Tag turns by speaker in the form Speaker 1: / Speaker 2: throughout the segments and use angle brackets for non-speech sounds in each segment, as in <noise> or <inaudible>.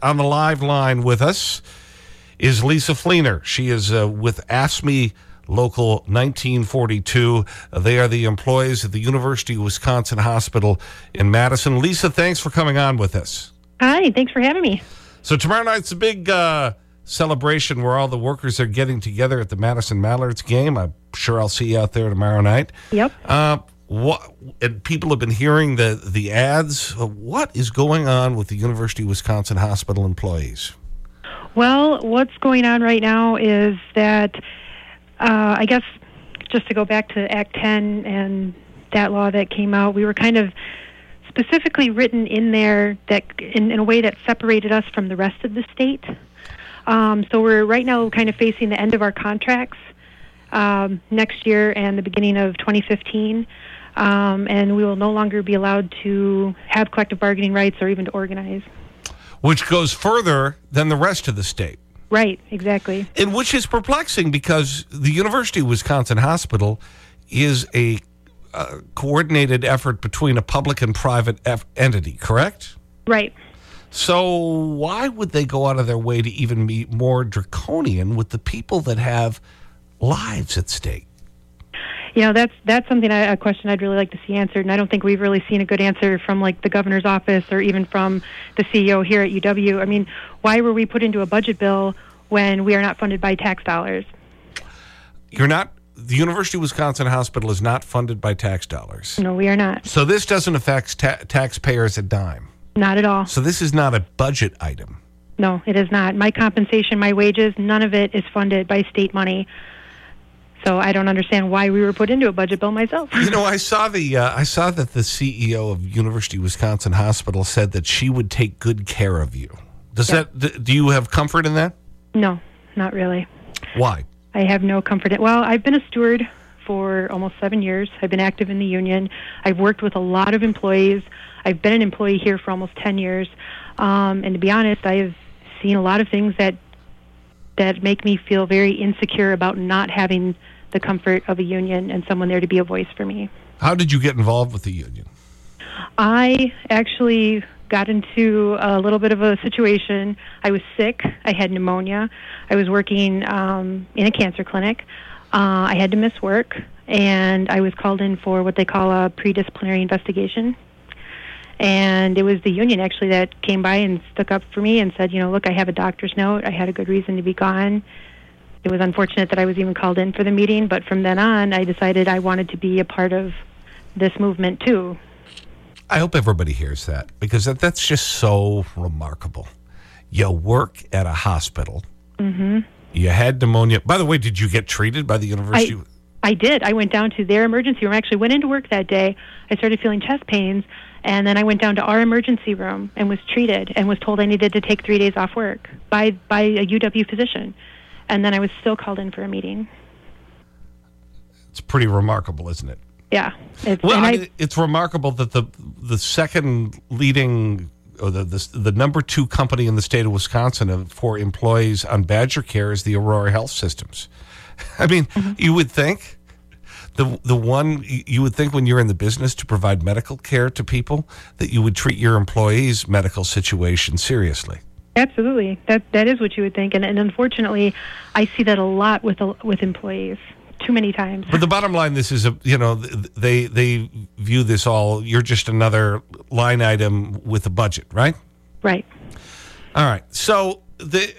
Speaker 1: On the live line with us is Lisa Fleener. She is uh, with AFSCME Local 1942. they are the employees at the University of Wisconsin Hospital in Madison. Lisa, thanks for coming on with us.
Speaker 2: Hi, thanks for having me.
Speaker 1: So tomorrow night's a big uh, celebration where all the workers are getting together at the Madison Mallards game. I'm sure I'll see you out there tomorrow night.
Speaker 2: Yep.
Speaker 1: What, and people have been hearing the, the ads. What is going on with the University of Wisconsin Hospital employees?
Speaker 2: Well, what's going on right now is that, uh, I guess, just to go back to Act 10 and that law that came out, we were kind of specifically written in there that in, in a way that separated us from the rest of the state. Um, so we're right now kind of facing the end of our contracts um, next year and the beginning of 2015 um, and we will no longer be allowed to have collective bargaining rights or even to organize.
Speaker 1: Which goes further than the rest of the state.
Speaker 2: Right, exactly.
Speaker 1: And which is perplexing because the University of Wisconsin Hospital is a uh, coordinated effort between a public and private entity, correct?
Speaker 2: Right.
Speaker 1: So why would they go out of their way to even be more draconian with the people that have lives at stake?
Speaker 2: You know that's that's something I, a question I'd really like to see answered, and I don't think we've really seen a good answer from like the governor's office or even from the CEO here at UW. I mean, why were we put into a budget bill when we are not funded by tax dollars?
Speaker 1: You're not. The University of Wisconsin Hospital is not funded by tax dollars.
Speaker 2: No, we are not.
Speaker 1: So this doesn't affect ta taxpayers a dime.
Speaker 2: Not at all.
Speaker 1: So this is not a budget item.
Speaker 2: No, it is not. My compensation, my wages, none of it is funded by state money. So I don't understand why we were put into a budget bill myself.
Speaker 1: You know, I saw, the, uh, I saw that the CEO of University of Wisconsin Hospital said that she would take good care of you. Does that, do you have comfort in that?
Speaker 2: No, not really.
Speaker 1: Why?
Speaker 2: I have no comfort in Well, I've been a steward for almost seven years. I've been active in the union. I've worked with a lot of employees. I've been an employee here for almost 10 years. Um, and to be honest, I have seen a lot of things that that make me feel very insecure about not having the comfort of a union and someone there to be a voice for me.
Speaker 1: How did you get involved with the union?
Speaker 2: I actually got into a little bit of a situation. I was sick. I had pneumonia. I was working um, in a cancer clinic. Uh, I had to miss work, and I was called in for what they call a pre-disciplinary investigation. And it was the union actually that came by and stuck up for me and said, you know, look, I have a doctor's note. I had a good reason to be gone. It was unfortunate that I was even called in for the meeting, but from then on, I decided I wanted to be a part of this movement too.
Speaker 1: I hope everybody hears that because that, that's just so remarkable. You work at a hospital.
Speaker 2: Mm -hmm.
Speaker 1: You had pneumonia. By the way, did you get treated by the university?
Speaker 2: I, I did. I went down to their emergency room. I actually went into work that day. I started feeling chest pains. And then I went down to our emergency room and was treated and was told I needed to take three days off work by, by a UW physician. And then I was still called in for a meeting.
Speaker 1: It's pretty remarkable, isn't it?
Speaker 2: Yeah.
Speaker 1: It's, well, I mean, it's remarkable that the, the second leading or the, the, the, number two company in the state of Wisconsin for employees on Badger Care is the Aurora Health Systems. <laughs> I mean, -hmm. you would think the, the one you would think when you're in the business to provide medical care to people that you would treat your employees' medical situation seriously.
Speaker 2: Absolutely. That, that is what you would think. And, and unfortunately, I see that a lot with, with employees too many times.
Speaker 1: But the bottom line, this is a, you know, they, they view this all, you're just another line item with a budget, right?
Speaker 2: Right.
Speaker 1: All right. So the,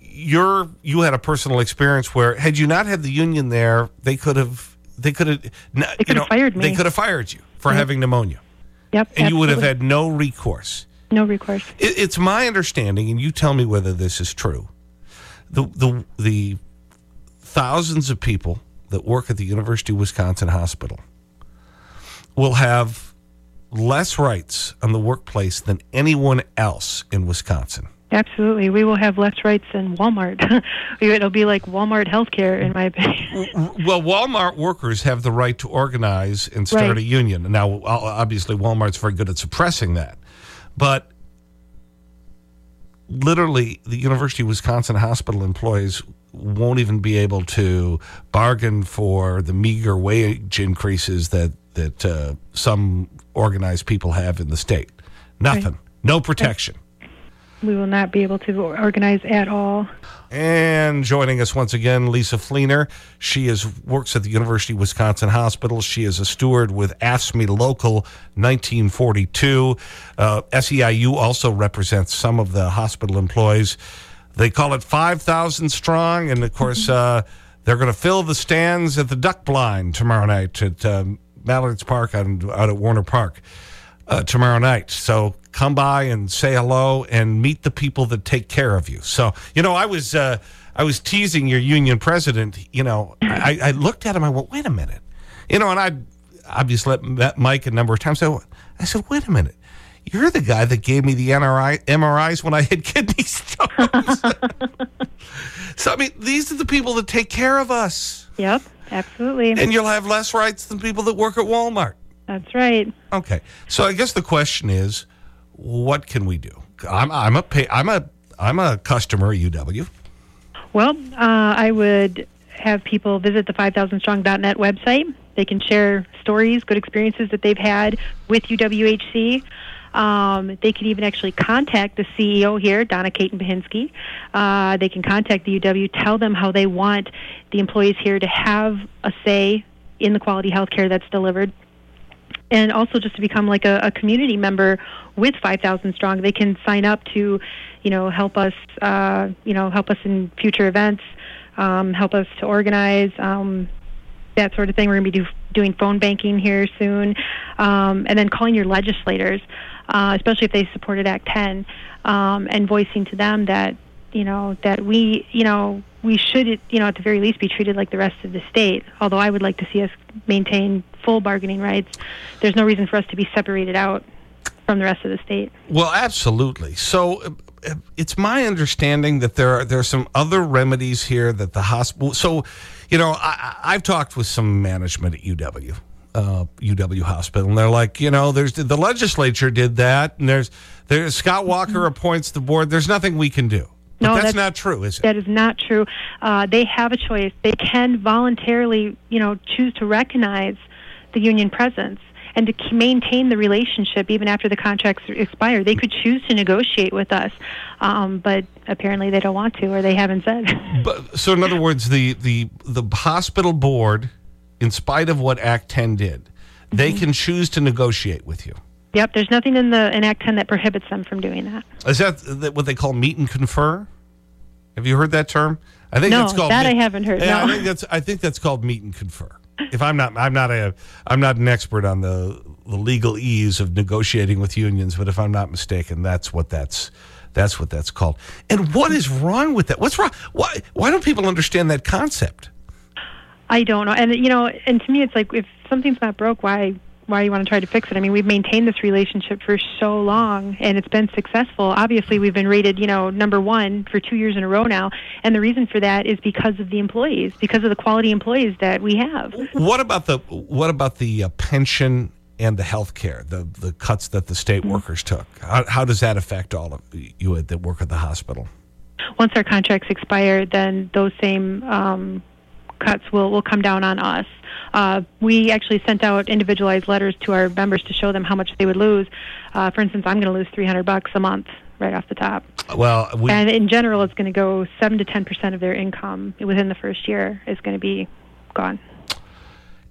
Speaker 1: you're, you had a personal experience where had you not had the union there, they could have, they could have,
Speaker 2: they could have fired me.
Speaker 1: They could have fired you for yep. having pneumonia.
Speaker 2: Yep.
Speaker 1: And absolutely. you would have had no recourse.
Speaker 2: No recourse.
Speaker 1: It, it's my understanding, and you tell me whether this is true. The, the, the thousands of people that work at the University of Wisconsin Hospital will have less rights on the workplace than anyone else in Wisconsin.
Speaker 2: Absolutely. We will have less rights than Walmart. <laughs> It'll be like Walmart healthcare, in my opinion.
Speaker 1: well, Walmart workers have the right to organize and start
Speaker 2: right.
Speaker 1: a union. Now, obviously, Walmart's very good at suppressing that. But literally, the University of Wisconsin hospital employees won't even be able to bargain for the meager wage increases that, that uh, some organized people have in the state. Nothing.
Speaker 2: Right.
Speaker 1: No protection.
Speaker 2: We will not be able to organize at all.
Speaker 1: And joining us once again, Lisa Fleener. She is, works at the University of Wisconsin Hospital. She is a steward with AFSCME Local 1942. Uh, SEIU also represents some of the hospital employees. They call it 5,000 strong. And of course, <laughs> uh, they're going to fill the stands at the duck blind tomorrow night at um, Mallards Park out, out at Warner Park uh, tomorrow night. So come by and say hello and meet the people that take care of you. So, you know, I was, uh, I was teasing your union president. You know, I, I looked at him. I went, wait a minute. You know, and I obviously met Mike a number of times. I, I said, wait a minute. You're the guy that gave me the NRI, MRIs when I had kidney <laughs> stones. <laughs> so, I mean, these are the people that take care of us.
Speaker 2: Yep, absolutely.
Speaker 1: And you'll have less rights than people that work at Walmart.
Speaker 2: That's right.
Speaker 1: Okay. So I guess the question is, what can we do? I'm, I'm, a, pay, I'm, a, I'm a customer at UW.
Speaker 2: Well, uh, I would have people visit the 5000strong.net website. They can share stories, good experiences that they've had with UWHC. Um, they can even actually contact the CEO here, Donna Katen Bahensky. Uh, they can contact the UW, tell them how they want the employees here to have a say in the quality health care that's delivered and also just to become like a, a community member with 5000 strong they can sign up to you know help us uh, you know help us in future events um, help us to organize um, that sort of thing. We're going to be do, doing phone banking here soon um, and then calling your legislators uh, especially if they supported act 10 um, and voicing to them that you know that we you know we should you know at the very least be treated like the rest of the state although i would like to see us maintain full bargaining rights there's no reason for us to be separated out from the rest of the state
Speaker 1: well absolutely so uh, it's my understanding that there are there are some other remedies here that the hospital so you know I, i've talked with some management at uw uh, UW Hospital, and they're like, you know, there's the legislature did that, and there's there's Scott Walker mm-hmm. appoints the board. There's nothing we can do. But no, that's, that's, not true, is it?
Speaker 2: That is not true. Uh, they have a choice. They can voluntarily, you know, choose to recognize the union presence and to maintain the relationship even after the contracts expire. They could choose to negotiate with us, um, but apparently they don't want to, or they haven't said. <laughs>
Speaker 1: but so, in other words, the the the hospital board, in spite of what Act 10 did, they mm -hmm. can choose to negotiate with you.
Speaker 2: Yep, there's nothing in the in Act 10 that prohibits them from doing that.
Speaker 1: Is that what they call meet and confer? Have you heard that term?
Speaker 2: I think no, that's called that I haven't heard.
Speaker 1: Yeah,
Speaker 2: no.
Speaker 1: I think that's I think that's called meet and confer. If I'm not I'm not a I'm not an expert on the the legalese of negotiating with unions, but if I'm not mistaken, that's what that's that's what that's called. And what is wrong with that? What's wrong? Why why don't people understand that concept?
Speaker 2: I don't know. And you know, and to me it's like if something's not broke, why why you want to try to fix it. I mean, we've maintained this relationship for so long, and it's been successful. Obviously, we've been rated, you know, number one for two years in a row now, and the reason for that is because of the employees, because of the quality employees that we have.
Speaker 1: What about the what about the uh, pension and the health care, the the cuts that the state mm -hmm. workers took? How, how does that affect all of you that work at the hospital?
Speaker 2: Once our contracts expire, then those same um, cuts will, will come down on us. Uh, we actually sent out individualized letters to our members to show them how much they would lose. Uh, for instance, I'm going to lose 300 bucks a month right off the top.
Speaker 1: Well, we,
Speaker 2: and in general, it's going to go seven to 10 percent of their income within the first year is going to be gone.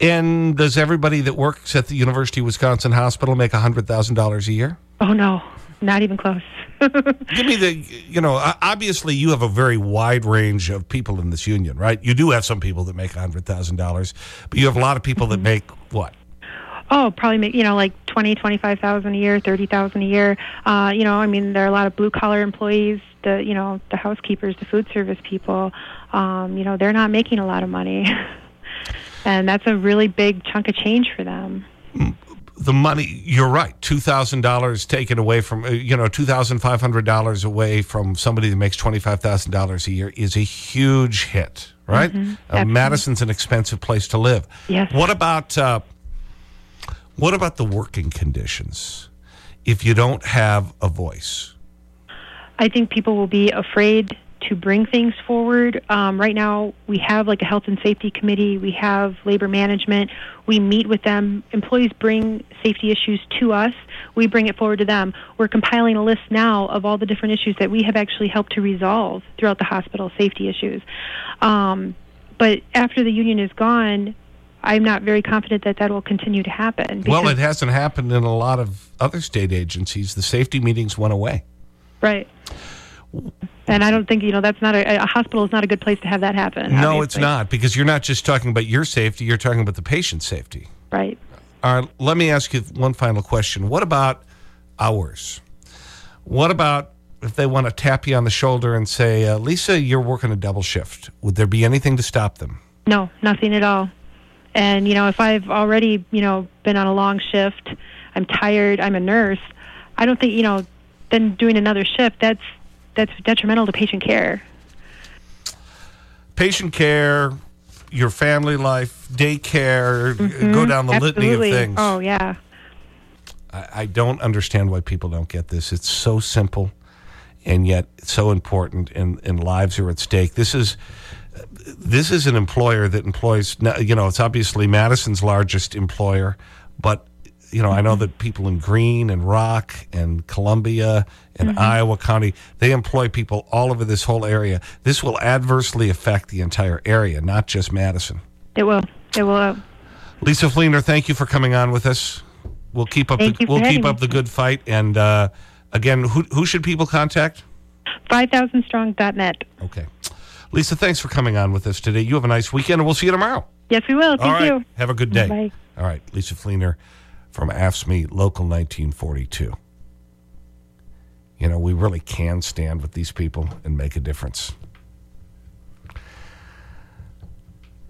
Speaker 1: And does everybody that works at the University of Wisconsin Hospital make a $100,000 a year?
Speaker 2: Oh, no. Not even close. <laughs>
Speaker 1: Give me the, you know, obviously you have a very wide range of people in this union, right? You do have some people that make $100,000, but you have a lot of people -hmm. that mm-hmm. make what?
Speaker 2: Oh, probably make, you know, like 20, 25,000 a year, 30,000 a year. Uh, you know, I mean, there are a lot of blue collar employees, the, you know, the housekeepers, the food service people. Um, you know, they're not making a lot of money. <laughs> and that's a really big chunk of change for them.
Speaker 1: The money, you're right, $2,000 taken away from, uh, you know, $2,500 away from somebody that makes $25,000 a year is a huge hit, right? Mm -hmm. uh, Madison's an expensive place to live.
Speaker 2: Yes.
Speaker 1: What about, uh, what about the working conditions if you don't have a voice?
Speaker 2: I think people will be afraid to bring things forward. Um, right now, we have like a health and safety committee. We have labor management. We meet with them. Employees bring safety issues to us. We bring it forward to them. We're compiling a list now of all the different issues that we have actually helped to resolve throughout the hospital, safety issues. Um, but after the union is gone, I'm not very confident that that will continue to happen.
Speaker 1: Well, it hasn't happened in a lot of other state agencies. The safety meetings went away.
Speaker 2: Right. And I don't think, you know, that's not a, a hospital is not a good place to have that happen.
Speaker 1: No, it's not because you're not just talking about your safety, you're talking about the patient's safety.
Speaker 2: Right.
Speaker 1: All right, let me ask you one final question. What about hours? What about if they want to tap you on the shoulder and say, uh, Lisa, you're working a double shift? Would there be anything to stop them?
Speaker 2: No, nothing at all. And, you know, if I've already, you know, been on a long shift, I'm tired, I'm a nurse, I don't think, you know, then doing another shift, that's, that's detrimental to patient care.
Speaker 1: Patient care, your family life, daycare, mm-hmm. go down the litany of things.
Speaker 2: Oh, yeah.
Speaker 1: I, I don't understand why people don't get this. It's so simple and yet so important, and, and lives are at stake. This is, this is an employer that employs, you know, it's obviously Madison's largest employer, but, you know, I know that people in Green and Rock and Columbia and Iowa County, they employ people all over this whole area. This will adversely affect the entire area, not just Madison.
Speaker 2: It will. It will.
Speaker 1: Lisa Fleener, thank you for coming on with us. We'll keep up,
Speaker 2: Thank
Speaker 1: the, we'll keep up the good fight. And uh, again, who, who should people contact?
Speaker 2: 5000strong.net.
Speaker 1: Okay. Lisa, thanks for coming on with us today. You have a nice weekend, and we'll see you tomorrow.
Speaker 2: Yes, we will. Thank
Speaker 1: right.
Speaker 2: you.
Speaker 1: Have a good day.
Speaker 2: Bye.
Speaker 1: All right. Lisa Fleener from AFSCME Local 1942. You know, we really can stand with these people and make a difference.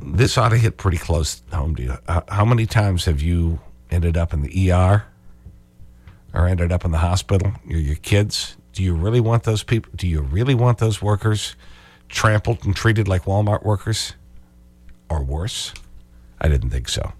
Speaker 1: This ought to hit pretty close home to you. How- How many times have you ended up in the ER or ended up in the hospital? Your, your kids? Do you really want those people? Do you really want those workers trampled and treated like Walmart workers? Or worse? I didn't think so.